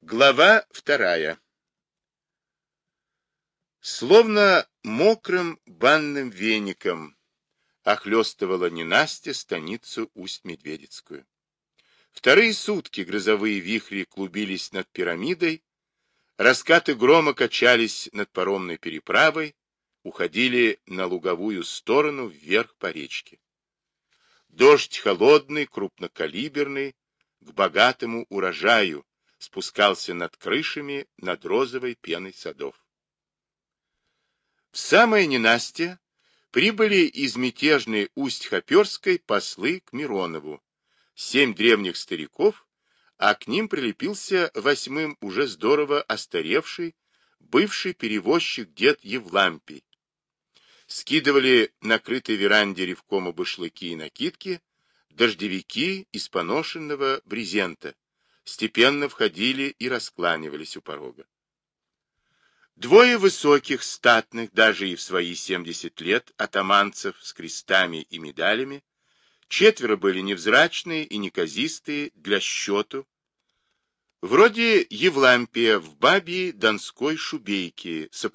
Глава вторая. Словно мокрым банным веником охлестывала ненастье станицу Усть-Медведицкую. Вторые сутки грозовые вихри клубились над пирамидой, раскаты грома качались над паромной переправой, уходили на луговую сторону вверх по речке. Дождь холодный, крупнокалиберный, к богатому урожаю, спускался над крышами, над розовой пеной садов. В самое ненастье прибыли из мятежной Усть-Хоперской послы к Миронову, семь древних стариков, а к ним прилепился восьмым уже здорово остаревший, бывший перевозчик дед Евлампий. Скидывали на веранде ревкома башлыки и накидки, дождевики из поношенного брезента, степенно входили и раскланивались у порога. Двое высоких, статных, даже и в свои 70 лет, атаманцев с крестами и медалями, четверо были невзрачные и неказистые для счету, вроде Евлампия в бабьей донской шубейке с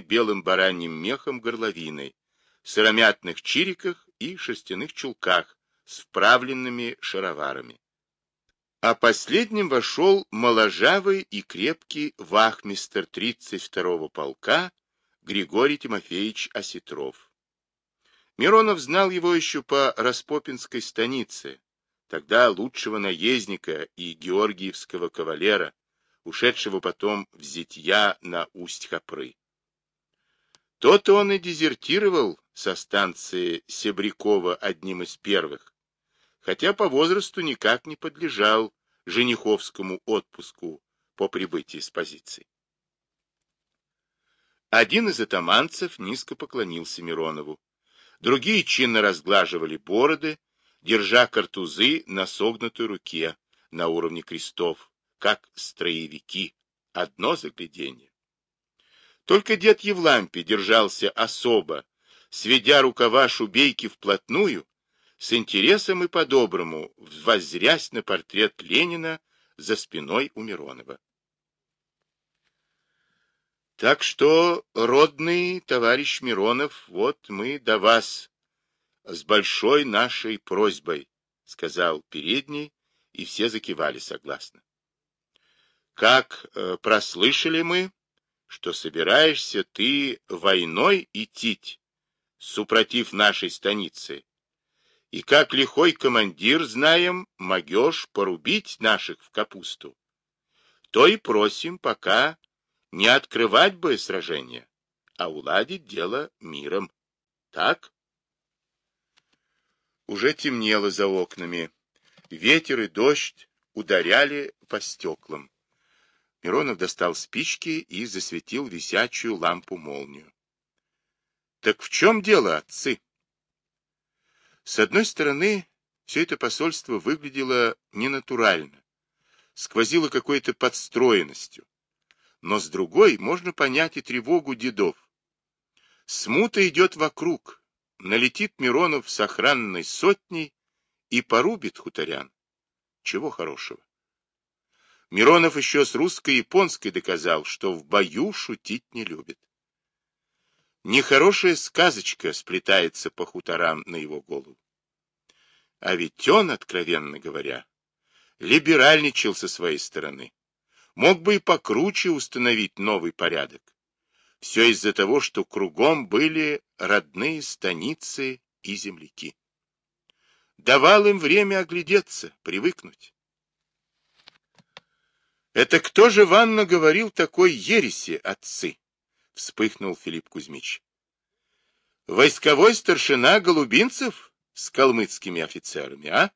белым бараньим мехом горловиной, сыромятных чириках и шерстяных чулках с вправленными шароварами а последним вошел моложавый и крепкий вахмистер 32-го полка Григорий Тимофеевич Осетров. Миронов знал его еще по Распопинской станице, тогда лучшего наездника и георгиевского кавалера, ушедшего потом в зятья на Усть-Хапры. Тот он и дезертировал со станции Себрякова одним из первых, хотя по возрасту никак не подлежал жениховскому отпуску по прибытии с позиции. Один из атаманцев низко поклонился Миронову. Другие чинно разглаживали бороды, держа картузы на согнутой руке на уровне крестов, как строевики. Одно загляденье. Только дед Евлампий держался особо, сведя рукава шубейки вплотную с интересом и по-доброму, воззрясь на портрет Ленина за спиной у Миронова. Так что, родный товарищ Миронов, вот мы до вас с большой нашей просьбой, сказал передний, и все закивали согласно. Как э, прослышали мы, что собираешься ты войной идти, супротив нашей станицы, и как лихой командир, знаем, могешь порубить наших в капусту. То и просим пока не открывать бы сражение, а уладить дело миром. Так? Уже темнело за окнами. Ветер и дождь ударяли по стеклам. Миронов достал спички и засветил висячую лампу-молнию. — Так в чем дело, отцы? С одной стороны, все это посольство выглядело ненатурально, сквозило какой-то подстроенностью, но с другой можно понять и тревогу дедов. Смута идет вокруг, налетит Миронов с охранной сотней и порубит хуторян. Чего хорошего? Миронов еще с русско-японской доказал, что в бою шутить не любит. Нехорошая сказочка сплетается по хуторам на его голову. А ведь он, откровенно говоря, либеральничал со своей стороны. Мог бы и покруче установить новый порядок. Все из-за того, что кругом были родные станицы и земляки. Давал им время оглядеться, привыкнуть. «Это кто же Ванна говорил такой ереси, отцы?» — вспыхнул Филипп Кузьмич. «Войсковой старшина Голубинцев с калмыцкими офицерами, а?»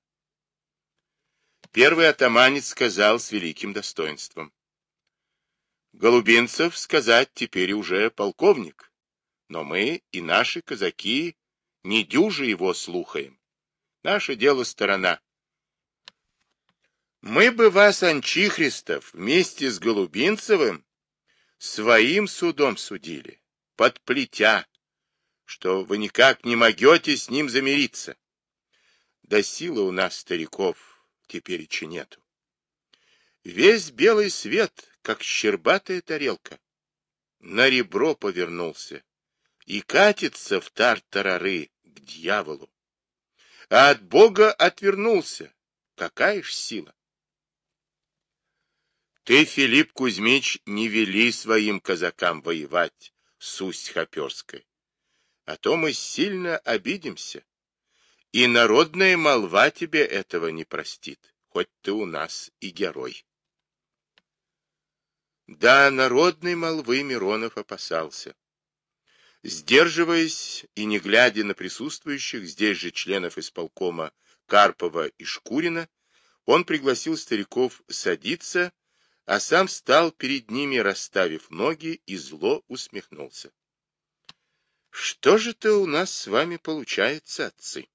Первый атаманец сказал с великим достоинством. Голубинцев сказать теперь уже полковник, но мы и наши казаки не дюжи его слухаем. Наше дело сторона. Мы бы вас, Анчихристов, вместе с Голубинцевым своим судом судили, под плетя, что вы никак не могете с ним замириться. Да силы у нас, стариков, теперь и нету. Весь белый свет, как щербатая тарелка. На ребро повернулся и катится в тартарары к дьяволу. А от Бога отвернулся. Какая ж сила! Ты, Филипп Кузьмич, не вели своим казакам воевать с Усть-Хоперской, а то мы сильно обидимся. И народная молва тебе этого не простит, хоть ты у нас и герой. Да, народной молвы Миронов опасался. Сдерживаясь и не глядя на присутствующих здесь же членов исполкома Карпова и Шкурина, он пригласил стариков садиться, а сам встал перед ними, расставив ноги, и зло усмехнулся. — Что же это у нас с вами получается, отцы?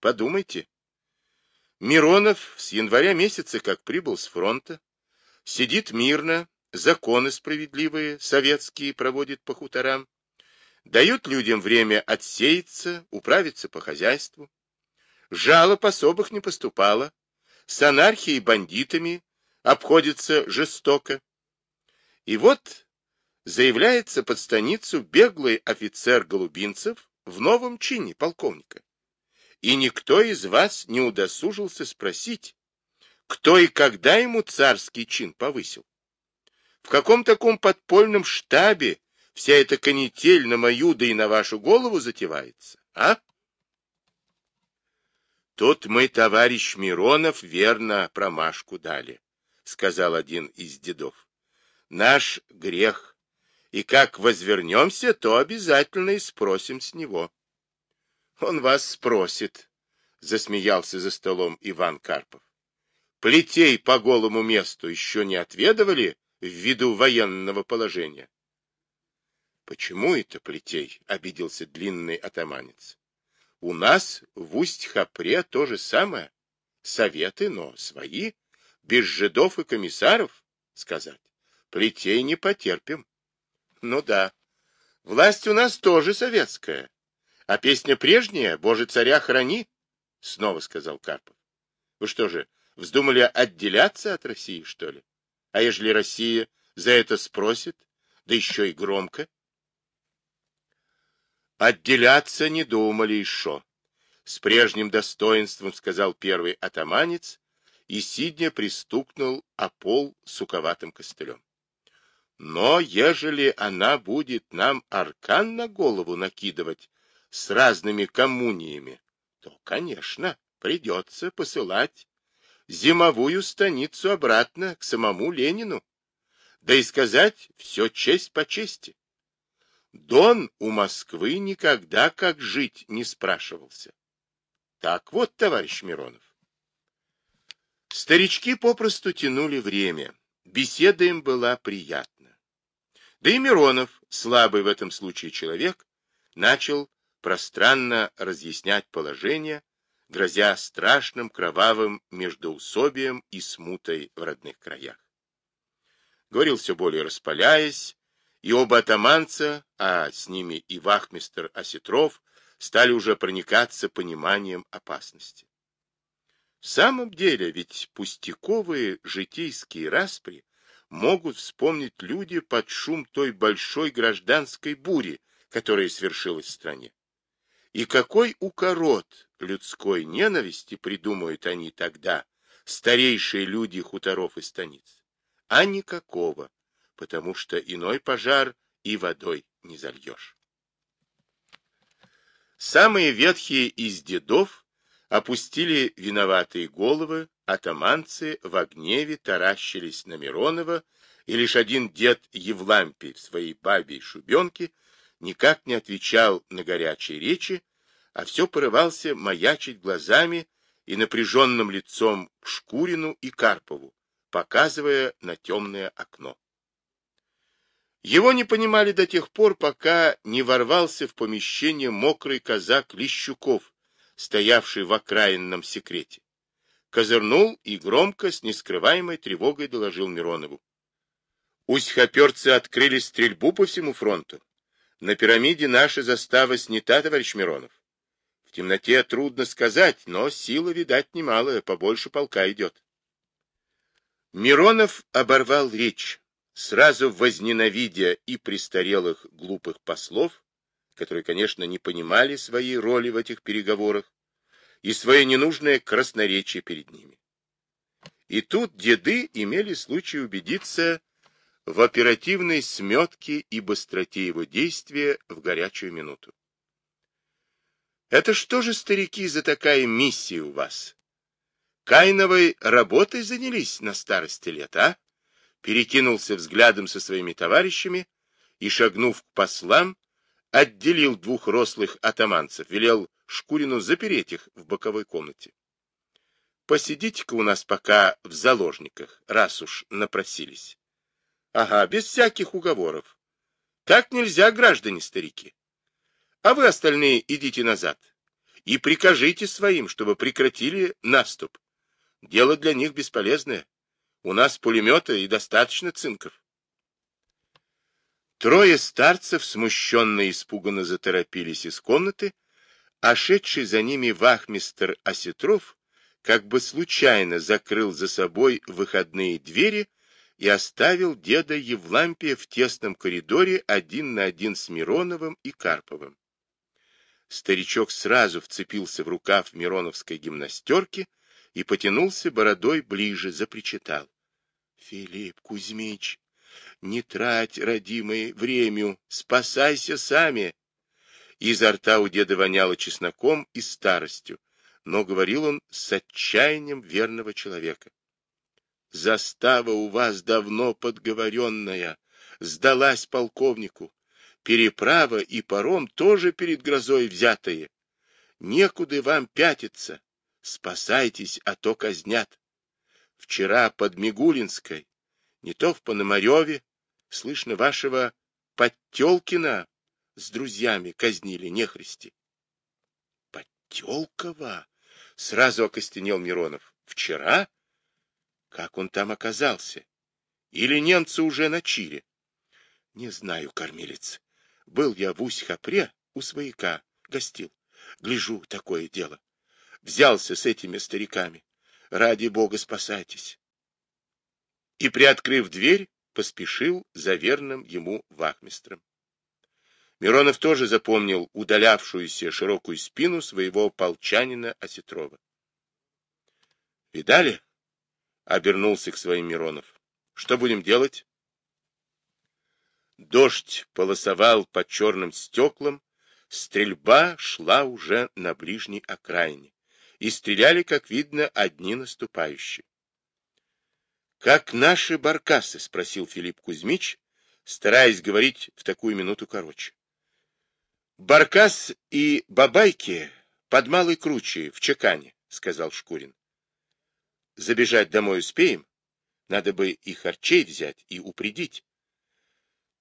Подумайте. Миронов с января месяца, как прибыл с фронта, сидит мирно, законы справедливые, советские, проводит по хуторам, дают людям время отсеяться, управиться по хозяйству. Жалоб особых не поступало, с анархией бандитами обходится жестоко. И вот заявляется под станицу беглый офицер Голубинцев в новом чине полковника. И никто из вас не удосужился спросить, кто и когда ему царский чин повысил. В каком таком подпольном штабе вся эта канитель на мою да и на вашу голову затевается, а? Тут мы, товарищ Миронов, верно промашку дали сказал один из дедов. Наш грех. И как возвернемся, то обязательно и спросим с него. Он вас спросит, засмеялся за столом Иван Карпов. Плетей по голому месту еще не отведывали ввиду военного положения. Почему это плетей? обиделся длинный атаманец. У нас в Усть-Хапре то же самое. Советы, но свои без жидов и комиссаров, сказать, плетей не потерпим. Ну да, власть у нас тоже советская, а песня прежняя, Боже, царя храни, снова сказал Карпов. Вы что же, вздумали отделяться от России, что ли? А ежели Россия за это спросит, да еще и громко? Отделяться не думали еще. С прежним достоинством сказал первый атаманец и сидня пристукнул о пол суковатым костылем. Но ежели она будет нам аркан на голову накидывать с разными коммуниями, то, конечно, придется посылать зимовую станицу обратно к самому Ленину, да и сказать все честь по чести. Дон у Москвы никогда как жить не спрашивался. Так вот, товарищ Миронов, Старички попросту тянули время. Беседа им была приятна. Да и Миронов, слабый в этом случае человек, начал пространно разъяснять положение, грозя страшным кровавым междоусобием и смутой в родных краях. Говорил все более распаляясь, и оба атаманца, а с ними и вахмистр Осетров, стали уже проникаться пониманием опасности. В самом деле, ведь пустяковые житейские распри могут вспомнить люди под шум той большой гражданской бури, которая свершилась в стране. И какой укорот людской ненависти придумают они тогда, старейшие люди хуторов и станиц? А никакого, потому что иной пожар и водой не зальешь. Самые ветхие из дедов опустили виноватые головы, атаманцы в гневе таращились на Миронова, и лишь один дед Евлампий в своей бабе шубенке никак не отвечал на горячие речи, а все порывался маячить глазами и напряженным лицом к Шкурину и Карпову, показывая на темное окно. Его не понимали до тех пор, пока не ворвался в помещение мокрый казак Лещуков, стоявший в окраинном секрете. Козырнул и громко, с нескрываемой тревогой доложил Миронову. Усть-хоперцы открыли стрельбу по всему фронту. На пирамиде наша застава снята, товарищ Миронов. В темноте трудно сказать, но сила, видать, немалая, побольше полка идет. Миронов оборвал речь, сразу возненавидя и престарелых глупых послов, которые, конечно, не понимали своей роли в этих переговорах, и свое ненужное красноречие перед ними. И тут деды имели случай убедиться в оперативной сметке и быстроте его действия в горячую минуту. Это что же, старики, за такая миссия у вас? Кайновой работой занялись на старости лет, а? Перекинулся взглядом со своими товарищами и, шагнув к послам, отделил двух рослых атаманцев, велел Шкурину запереть их в боковой комнате. Посидите-ка у нас пока в заложниках, раз уж напросились. Ага, без всяких уговоров. Так нельзя, граждане-старики. А вы остальные идите назад и прикажите своим, чтобы прекратили наступ. Дело для них бесполезное. У нас пулеметы и достаточно цинков. Трое старцев смущенно и испуганно заторопились из комнаты, а шедший за ними вахмистр Осетров как бы случайно закрыл за собой выходные двери и оставил деда Евлампия в тесном коридоре один на один с Мироновым и Карповым. Старичок сразу вцепился в рукав мироновской гимнастерки и потянулся бородой ближе, запричитал. — Филипп Кузьмич, не трать, родимое, время, спасайся сами. Изо рта у деда воняло чесноком и старостью, но говорил он с отчаянием верного человека. Застава у вас давно подговоренная, сдалась полковнику. Переправа и паром тоже перед грозой взятые. Некуда вам пятиться. Спасайтесь, а то казнят. Вчера под Мигулинской, не то в Пономареве, слышно, вашего Подтелкина с друзьями казнили нехристи. Подтелкова? Сразу окостенел Миронов. Вчера? Как он там оказался? Или немцы уже на Чиле? Не знаю, кормилец. Был я в Усть-Хапре у свояка, гостил. Гляжу, такое дело. Взялся с этими стариками. Ради бога спасайтесь. И, приоткрыв дверь, поспешил за верным ему вахмистром. Миронов тоже запомнил удалявшуюся широкую спину своего полчанина Осетрова. «Видали?» — обернулся к своим Миронов. «Что будем делать?» Дождь полосовал по черным стеклам, стрельба шла уже на ближней окраине, и стреляли, как видно, одни наступающие. «Как наши баркасы?» — спросил Филипп Кузьмич, стараясь говорить в такую минуту короче. «Баркас и бабайки под Малой Кручей, в Чекане», — сказал Шкурин. «Забежать домой успеем? Надо бы и харчей взять, и упредить».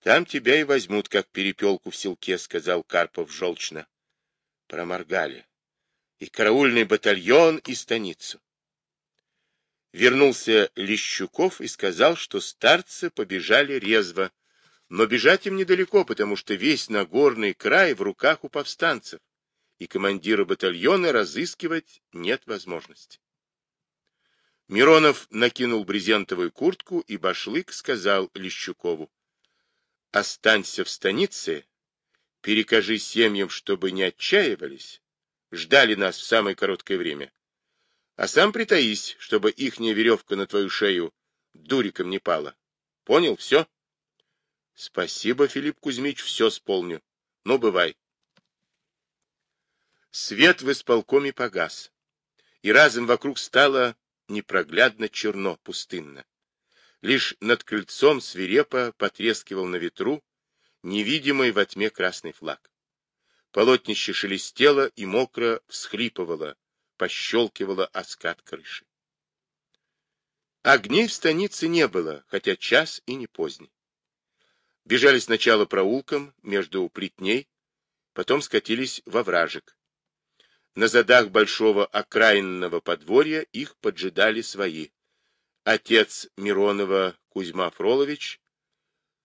«Там тебя и возьмут, как перепелку в селке», — сказал Карпов желчно. Проморгали. И караульный батальон, и станицу. Вернулся Лещуков и сказал, что старцы побежали резво, но бежать им недалеко, потому что весь Нагорный край в руках у повстанцев, и командира батальона разыскивать нет возможности. Миронов накинул брезентовую куртку, и Башлык сказал Лещукову, «Останься в станице, перекажи семьям, чтобы не отчаивались, ждали нас в самое короткое время, а сам притаись, чтобы ихняя веревка на твою шею дуриком не пала. Понял? Все? Спасибо, Филипп Кузьмич, все сполню. Ну, бывай. Свет в исполкоме погас, и разом вокруг стало непроглядно черно, пустынно. Лишь над крыльцом свирепо потрескивал на ветру невидимый во тьме красный флаг. Полотнище шелестело и мокро всхлипывало, пощелкивала о скат крыши. Огней в станице не было, хотя час и не поздний. Бежали сначала проулком между плетней, потом скатились во вражек. На задах большого окраинного подворья их поджидали свои. Отец Миронова Кузьма Фролович,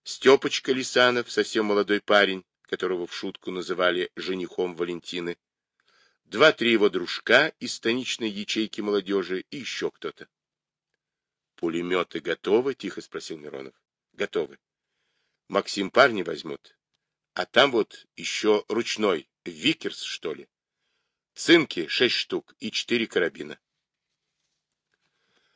Степочка Лисанов, совсем молодой парень, которого в шутку называли женихом Валентины, два-три его дружка из станичной ячейки молодежи и еще кто-то. Пулеметы готовы? Тихо спросил Миронов. Готовы. Максим парни возьмут. А там вот еще ручной, Виккерс, что ли. Цинки шесть штук и четыре карабина.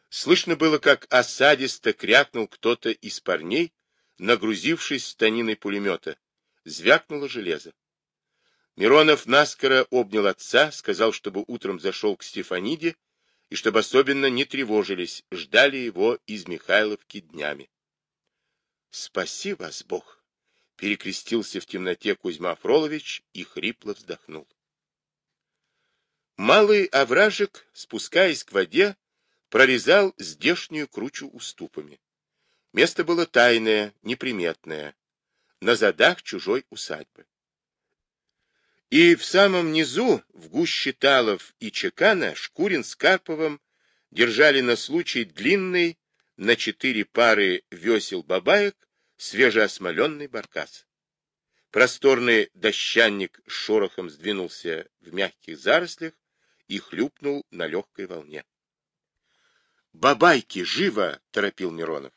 Слышно было, как осадисто крякнул кто-то из парней, нагрузившись станиной пулемета. Звякнуло железо. Миронов наскоро обнял отца, сказал, чтобы утром зашел к Стефаниде, и чтобы особенно не тревожились, ждали его из Михайловки днями. — Спаси вас, Бог! — перекрестился в темноте Кузьма Фролович и хрипло вздохнул. Малый овражек, спускаясь к воде, прорезал здешнюю кручу уступами. Место было тайное, неприметное, на задах чужой усадьбы. И в самом низу, в гуще Талов и Чекана, Шкурин с Карповым держали на случай длинный на четыре пары весел бабаек свежеосмоленный баркас. Просторный дощанник шорохом сдвинулся в мягких зарослях и хлюпнул на легкой волне. «Бабайки, живо!» — торопил Миронов.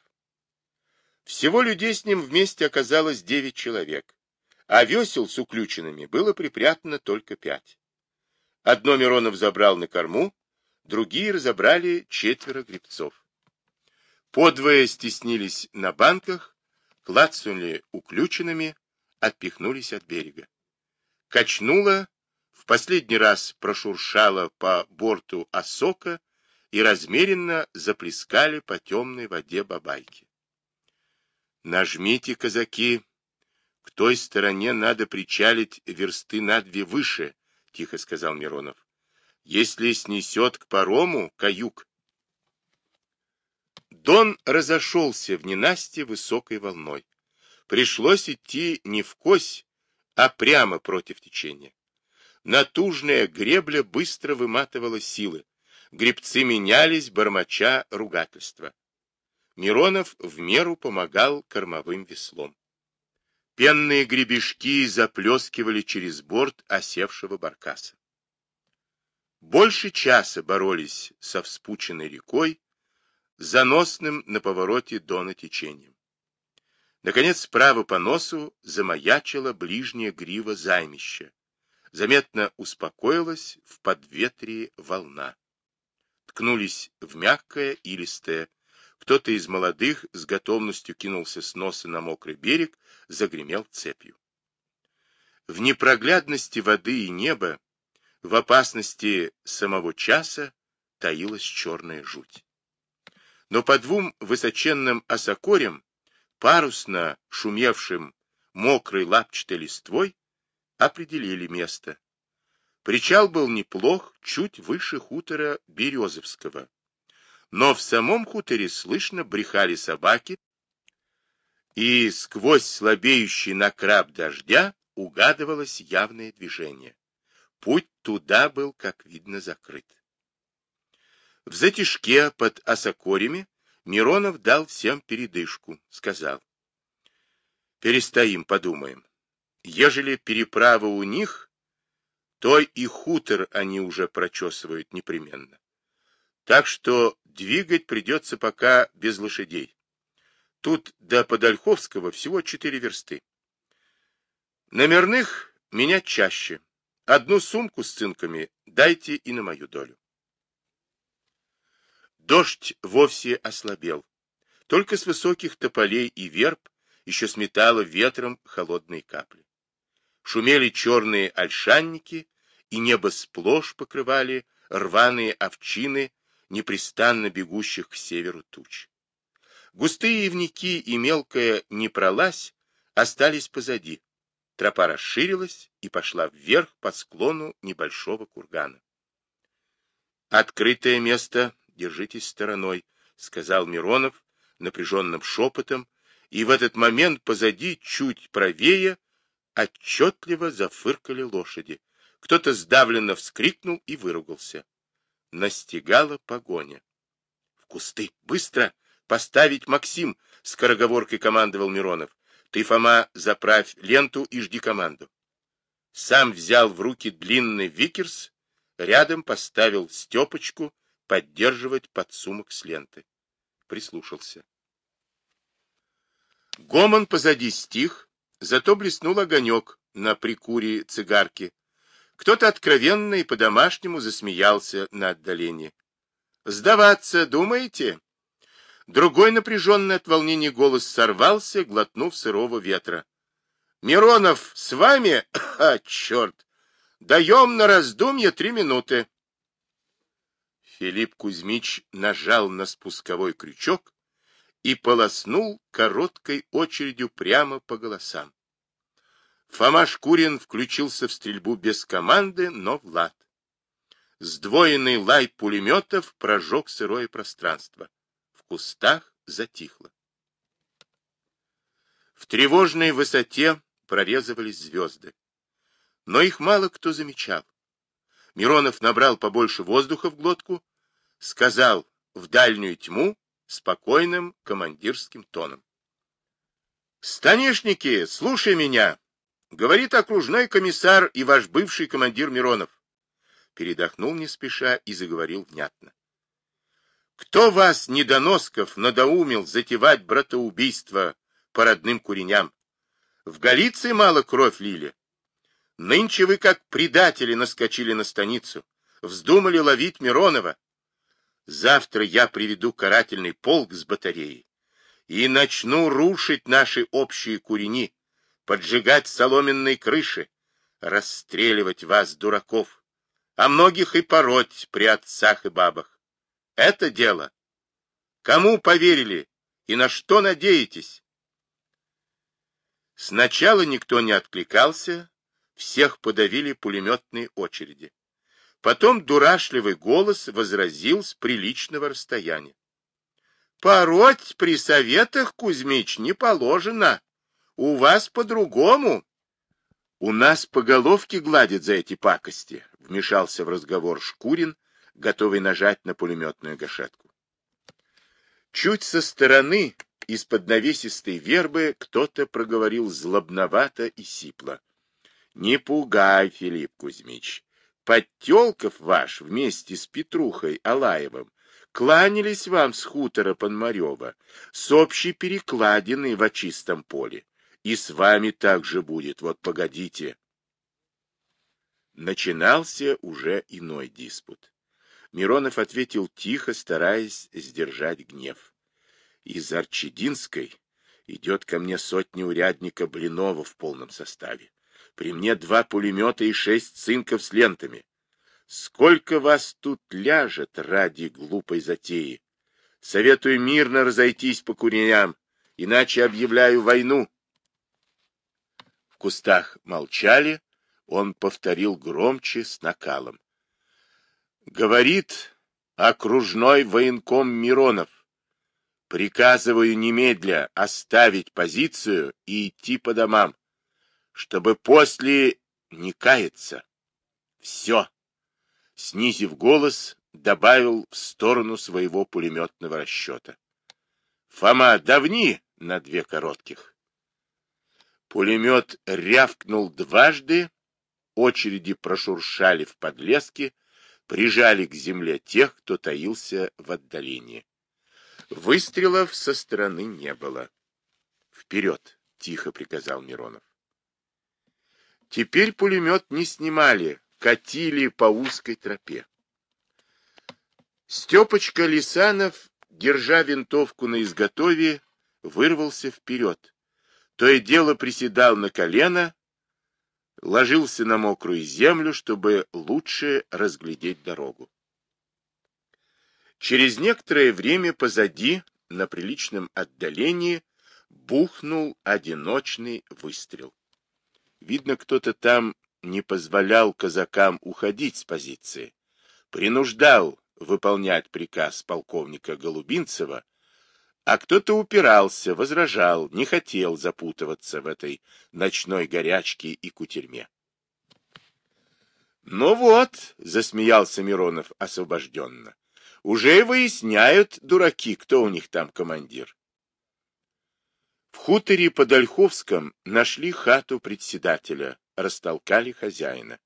Всего людей с ним вместе оказалось девять человек, а весел с уключенными было припрятано только пять. Одно Миронов забрал на корму, другие разобрали четверо гребцов. Подвое стеснились на банках, клацнули уключенными, отпихнулись от берега. Качнуло, в последний раз прошуршало по борту осока, и размеренно заплескали по темной воде бабайки. Нажмите, казаки, к той стороне надо причалить версты на две выше, тихо сказал Миронов. Если снесет к парому, каюк. Дон разошелся в ненасти высокой волной. Пришлось идти не в кось, а прямо против течения. Натужная гребля быстро выматывала силы, гребцы менялись, бормоча ругательства. Миронов в меру помогал кормовым веслом. Пенные гребешки заплескивали через борт осевшего баркаса. Больше часа боролись со вспученной рекой, заносным на повороте дона течением. Наконец, справа по носу замаячила ближняя грива займища. Заметно успокоилась в подветрии волна ткнулись в мягкое и листое. Кто-то из молодых с готовностью кинулся с носа на мокрый берег, загремел цепью. В непроглядности воды и неба, в опасности самого часа таилась черная жуть. Но по двум высоченным осокорям, парусно шумевшим мокрой лапчатой листвой, определили место, Причал был неплох, чуть выше хутора Березовского. Но в самом хуторе слышно брехали собаки, и сквозь слабеющий накраб дождя угадывалось явное движение. Путь туда был, как видно, закрыт. В затишке под осокорями Миронов дал всем передышку, сказал. Перестоим, подумаем. Ежели переправа у них, то и хутор они уже прочесывают непременно. Так что двигать придется пока без лошадей. Тут до Подольховского всего четыре версты. Номерных менять чаще. Одну сумку с цинками дайте и на мою долю. Дождь вовсе ослабел. Только с высоких тополей и верб еще сметало ветром холодные капли шумели черные ольшанники, и небо сплошь покрывали рваные овчины, непрестанно бегущих к северу туч. Густые ивники и мелкая непролазь остались позади. Тропа расширилась и пошла вверх по склону небольшого кургана. «Открытое место, держитесь стороной», — сказал Миронов напряженным шепотом, и в этот момент позади, чуть правее, отчетливо зафыркали лошади. Кто-то сдавленно вскрикнул и выругался. Настигала погоня. — В кусты! Быстро! Поставить Максим! — скороговоркой командовал Миронов. — Ты, Фома, заправь ленту и жди команду. Сам взял в руки длинный виккерс, рядом поставил Степочку поддерживать подсумок с ленты. прислушался. Гомон позади стих, зато блеснул огонек на прикуре цигарки. Кто-то откровенно и по-домашнему засмеялся на отдалении. «Сдаваться, думаете?» Другой напряженный от волнения голос сорвался, глотнув сырого ветра. «Миронов, с вами? А, черт! Даем на раздумье три минуты!» Филипп Кузьмич нажал на спусковой крючок и полоснул короткой очередью прямо по голосам. Фома Шкурин включился в стрельбу без команды, но в лад. Сдвоенный лай пулеметов прожег сырое пространство. В кустах затихло. В тревожной высоте прорезывались звезды. Но их мало кто замечал. Миронов набрал побольше воздуха в глотку, сказал в дальнюю тьму спокойным командирским тоном. «Станишники, слушай меня!» — говорит окружной комиссар и ваш бывший командир Миронов передохнул не спеша и заговорил внятно. Кто вас, недоносков, надоумил затевать братоубийство по родным куреням? В Галиции мало кровь лили. Нынче вы, как предатели, наскочили на станицу, вздумали ловить Миронова. Завтра я приведу карательный полк с батареей и начну рушить наши общие курени, поджигать соломенные крыши, расстреливать вас, дураков, а многих и пороть при отцах и бабах. Это дело. Кому поверили и на что надеетесь? Сначала никто не откликался, всех подавили пулеметные очереди. Потом дурашливый голос возразил с приличного расстояния. Пороть при советах, Кузьмич, не положено. У вас по-другому. У нас по головке гладят за эти пакости, вмешался в разговор Шкурин, готовый нажать на пулеметную гашетку. Чуть со стороны, из-под навесистой вербы, кто-то проговорил злобновато и сипло. — Не пугай, Филипп Кузьмич. Подтелков ваш вместе с Петрухой Алаевым кланялись вам с хутора Пономарева, с общей перекладиной в очистом поле. И с вами так же будет, вот погодите. Начинался уже иной диспут. Миронов ответил тихо, стараясь сдержать гнев. Из Арчединской идет ко мне сотня урядника Блинова в полном составе. При мне два пулемета и шесть цинков с лентами. Сколько вас тут ляжет ради глупой затеи? Советую мирно разойтись по куреням, иначе объявляю войну. В кустах молчали, он повторил громче с накалом. Говорит окружной военком Миронов. Приказываю немедля оставить позицию и идти по домам, чтобы после не каяться. Все. Снизив голос, добавил в сторону своего пулеметного расчета. Фома, давни на две коротких. Пулемет рявкнул дважды, очереди прошуршали в подлеске, прижали к земле тех, кто таился в отдалении. Выстрелов со стороны не было. «Вперед!» — тихо приказал Миронов. Теперь пулемет не снимали, катили по узкой тропе. Степочка Лисанов, держа винтовку на изготове, вырвался вперед, то и дело приседал на колено, ложился на мокрую землю, чтобы лучше разглядеть дорогу. Через некоторое время позади, на приличном отдалении, бухнул одиночный выстрел. Видно, кто-то там не позволял казакам уходить с позиции, принуждал выполнять приказ полковника Голубинцева а кто-то упирался, возражал, не хотел запутываться в этой ночной горячке и кутерьме. «Ну вот», — засмеялся Миронов освобожденно, — «уже выясняют, дураки, кто у них там командир». В хуторе под Ольховском нашли хату председателя, растолкали хозяина.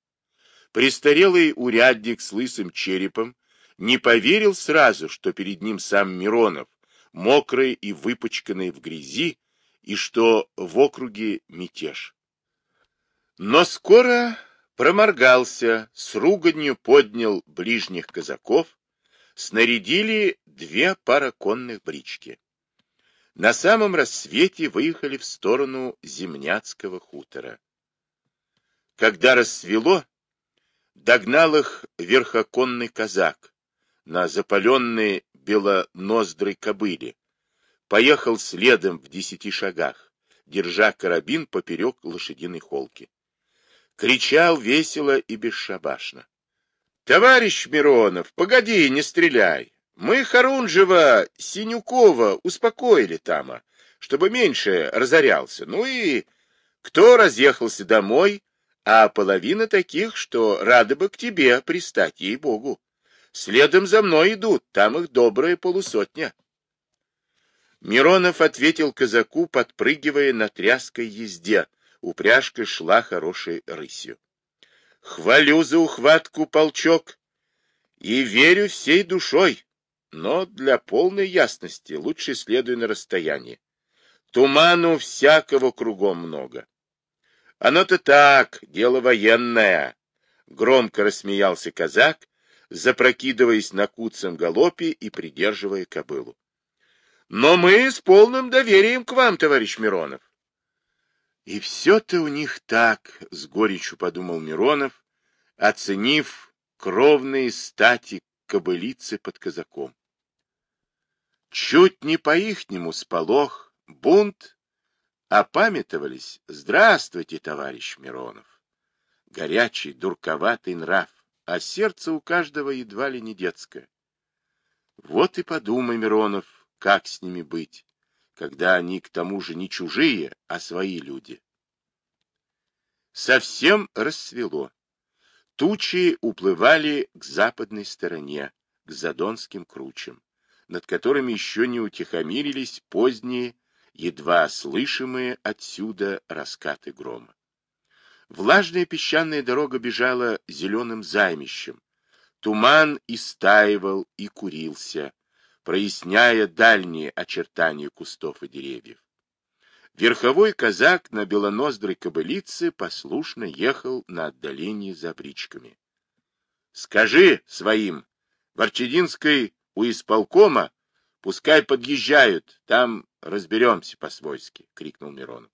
Престарелый урядник с лысым черепом не поверил сразу, что перед ним сам Миронов, мокрый и выпачканный в грязи, и что в округе мятеж. Но скоро проморгался, с руганью поднял ближних казаков, снарядили две пара конных брички. На самом рассвете выехали в сторону Земняцкого хутора. Когда рассвело, догнал их верхоконный казак на запаленной белоноздрой кобыле, поехал следом в десяти шагах, держа карабин поперек лошадиной холки. Кричал весело и бесшабашно. — Товарищ Миронов, погоди, не стреляй. Мы Харунжева, Синюкова успокоили тама, чтобы меньше разорялся. Ну и кто разъехался домой, а половина таких, что рады бы к тебе пристать, ей-богу. Следом за мной идут, там их добрая полусотня. Миронов ответил казаку, подпрыгивая на тряской езде. Упряжка шла хорошей рысью. Хвалю за ухватку, полчок, и верю всей душой, но для полной ясности лучше следуй на расстоянии. Туману всякого кругом много. Оно-то так, дело военное. Громко рассмеялся казак, запрокидываясь на куцем галопе и придерживая кобылу. Но мы с полным доверием к вам, товарищ Миронов. И все-то у них так, с горечью подумал Миронов, оценив кровные стати кобылицы под казаком. Чуть не по-ихнему сполох, бунт, опамятовались. Здравствуйте, товарищ Миронов. Горячий, дурковатый нрав, а сердце у каждого едва ли не детское. Вот и подумай, Миронов, как с ними быть когда они к тому же не чужие, а свои люди. Совсем рассвело. Тучи уплывали к западной стороне, к Задонским кручам, над которыми еще не утихомирились поздние, едва слышимые отсюда раскаты грома. Влажная песчаная дорога бежала зеленым займищем. Туман истаивал и курился, проясняя дальние очертания кустов и деревьев. Верховой казак на белоноздрой кобылице послушно ехал на отдалении за бричками. — Скажи своим, в Арчединской у исполкома пускай подъезжают, там разберемся по-свойски, — крикнул Миронов.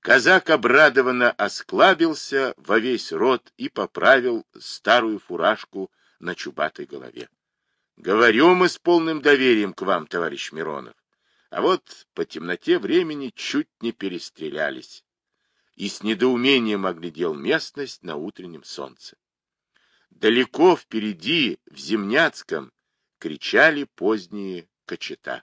Казак обрадованно осклабился во весь рот и поправил старую фуражку на чубатой голове. Говорю мы с полным доверием к вам, товарищ Миронов. А вот по темноте времени чуть не перестрелялись. И с недоумением оглядел местность на утреннем солнце. Далеко впереди, в Земняцком, кричали поздние кочета.